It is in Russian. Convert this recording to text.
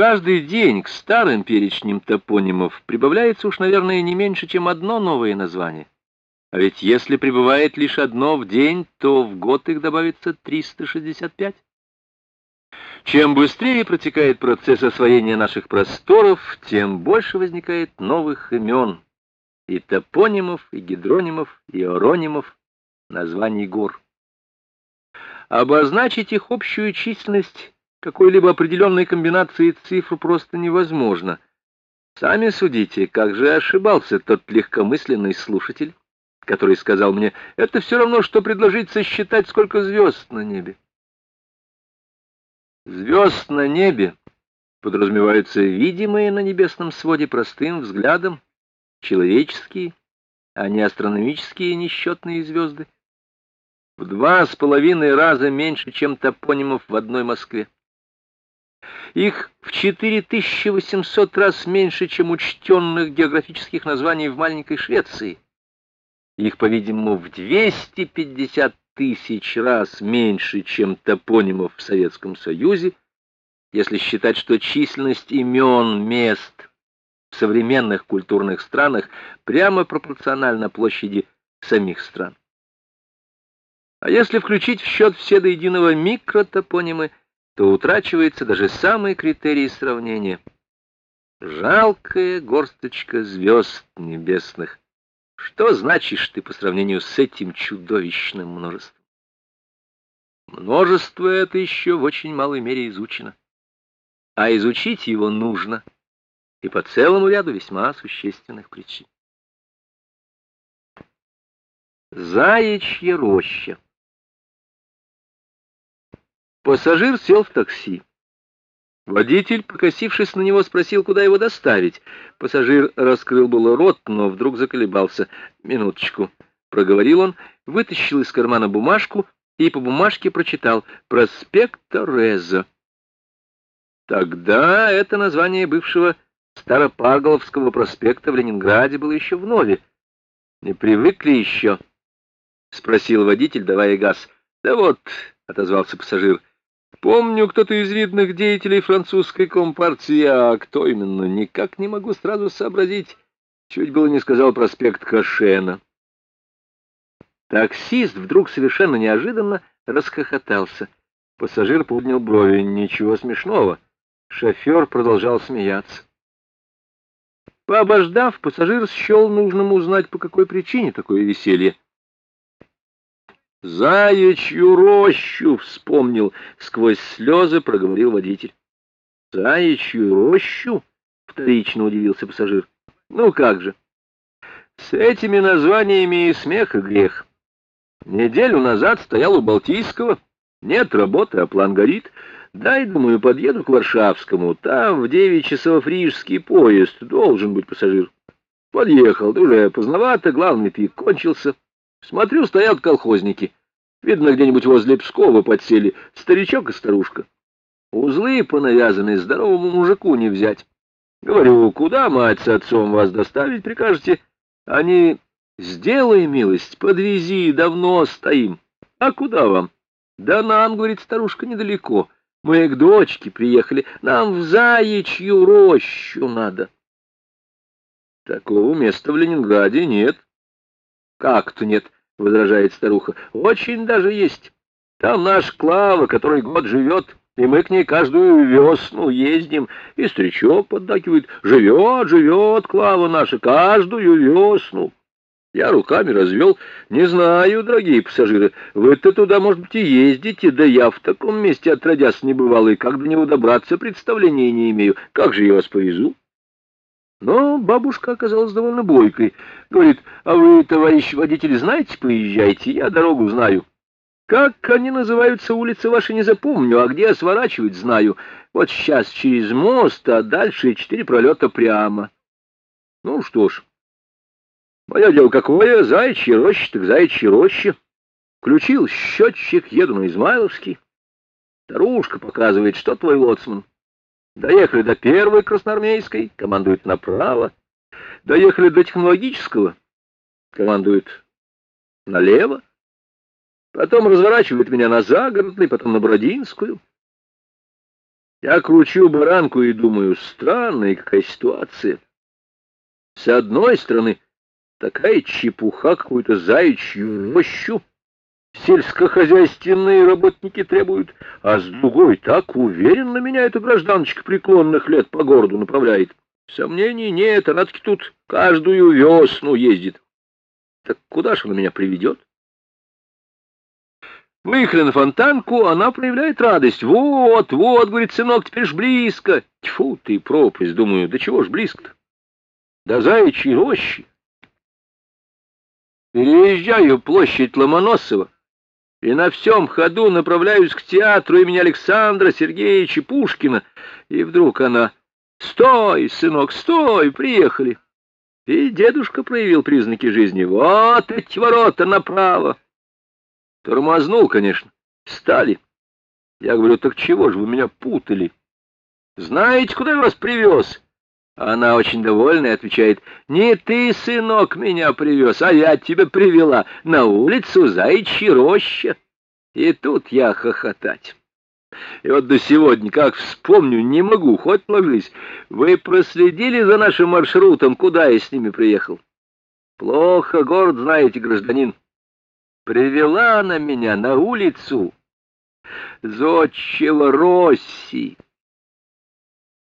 каждый день к старым перечням топонимов прибавляется уж, наверное, не меньше, чем одно новое название. А ведь если прибывает лишь одно в день, то в год их добавится 365. Чем быстрее протекает процесс освоения наших просторов, тем больше возникает новых имен, и топонимов, и гидронимов, и оронимов, названий гор. Обозначить их общую численность какой-либо определенной комбинации цифр просто невозможно. Сами судите, как же ошибался тот легкомысленный слушатель, который сказал мне, это все равно, что предложить сосчитать, сколько звезд на небе. Звезд на небе подразумеваются видимые на небесном своде простым взглядом, человеческие, а не астрономические несчетные звезды. В два с половиной раза меньше, чем топонимов в одной Москве. Их в 4800 раз меньше, чем учтенных географических названий в маленькой Швеции. Их, по-видимому, в 250 тысяч раз меньше, чем топонимов в Советском Союзе, если считать, что численность имен мест в современных культурных странах прямо пропорциональна площади самих стран. А если включить в счет все до единого микротопонимы, то утрачивается даже самый критерий сравнения. Жалкая горсточка звезд небесных. Что значишь ты по сравнению с этим чудовищным множеством? Множество это еще в очень малой мере изучено. А изучить его нужно, и по целому ряду весьма существенных причин. Заячья роща Пассажир сел в такси. Водитель, покосившись на него, спросил, куда его доставить. Пассажир раскрыл было рот, но вдруг заколебался. «Минуточку», — проговорил он, вытащил из кармана бумажку и по бумажке прочитал «Проспект Тореза». Тогда это название бывшего Старопарголовского проспекта в Ленинграде было еще в нове. «Не привыкли еще?» — спросил водитель, давая газ. «Да вот», — отозвался пассажир, — Помню, кто-то из видных деятелей французской компартии, а кто именно, никак не могу сразу сообразить. Чуть было не сказал проспект Кашена. Таксист вдруг совершенно неожиданно расхохотался. Пассажир поднял брови. Ничего смешного. Шофер продолжал смеяться. Пообождав, пассажир счел нужным узнать, по какой причине такое веселье. «Заячью рощу!» — вспомнил, сквозь слезы проговорил водитель. «Заячью рощу?» — вторично удивился пассажир. «Ну как же! С этими названиями и смех, и грех. Неделю назад стоял у Балтийского. Нет работы, а план горит. Дай, думаю, подъеду к Варшавскому. Там в девять часов рижский поезд. Должен быть пассажир. Подъехал, да уже поздновато, главный пик кончился». Смотрю, стоят колхозники. Видно, где-нибудь возле Пскова подсели старичок и старушка. Узлы понавязаны, здоровому мужику не взять. Говорю, куда, мать, с отцом вас доставить прикажете? Они, сделай милость, подвези, давно стоим. А куда вам? Да нам, говорит старушка, недалеко. Мы к дочке приехали, нам в заячью рощу надо. Такого места в Ленинграде нет. Как-то нет, возражает старуха. Очень даже есть. Там наш Клава, который год живет, и мы к ней каждую весну ездим. И старичок поддакивает. Живет, живет Клава наша каждую весну. Я руками развел. Не знаю, дорогие пассажиры, вы-то туда, может быть, и ездите, да я в таком месте отродясь не бывал, и как до него добраться, представления не имею. Как же я вас повезу? Но бабушка оказалась довольно бойкой. Говорит, а вы, товарищ водитель, знаете, поезжайте, я дорогу знаю. Как они называются, улицы ваши не запомню, а где сворачивать знаю. Вот сейчас через мост, а дальше четыре пролета прямо. Ну что ж, мое дело какое, заячья роща, так заячья роща. Включил счетчик, еду на Измайловский. Старушка показывает, что твой лоцман. Доехали до первой красноармейской, командует направо. Доехали до технологического, командует налево. Потом разворачивает меня на загородный, потом на Бродинскую. Я кручу баранку и думаю, странная какая ситуация. С одной стороны, такая чепуха, какую-то заячью рощу сельскохозяйственные работники требуют, а с другой так уверенно меня эта гражданочка преклонных лет по городу направляет. Сомнений нет, она таки тут каждую весну ездит. Так куда же она меня приведет? Выехали на фонтанку, она проявляет радость. Вот, вот, говорит, сынок, теперь ж близко. Тьфу ты, пропасть, думаю, да чего ж близко-то? До заячьей рощи. Переезжаю площадь Ломоносова и на всем ходу направляюсь к театру имени Александра Сергеевича Пушкина. И вдруг она... «Стой, сынок, стой, приехали!» И дедушка проявил признаки жизни. «Вот эти ворота направо!» Тормознул, конечно. Стали. Я говорю, так чего же вы меня путали? Знаете, куда я вас привез? Она очень довольная отвечает, не ты, сынок, меня привез, а я тебя привела на улицу Заячья роща. И тут я хохотать. И вот до сегодня, как вспомню, не могу, хоть ложись. Вы проследили за нашим маршрутом, куда я с ними приехал? Плохо город знаете, гражданин. Привела она меня на улицу Зодчего Росси.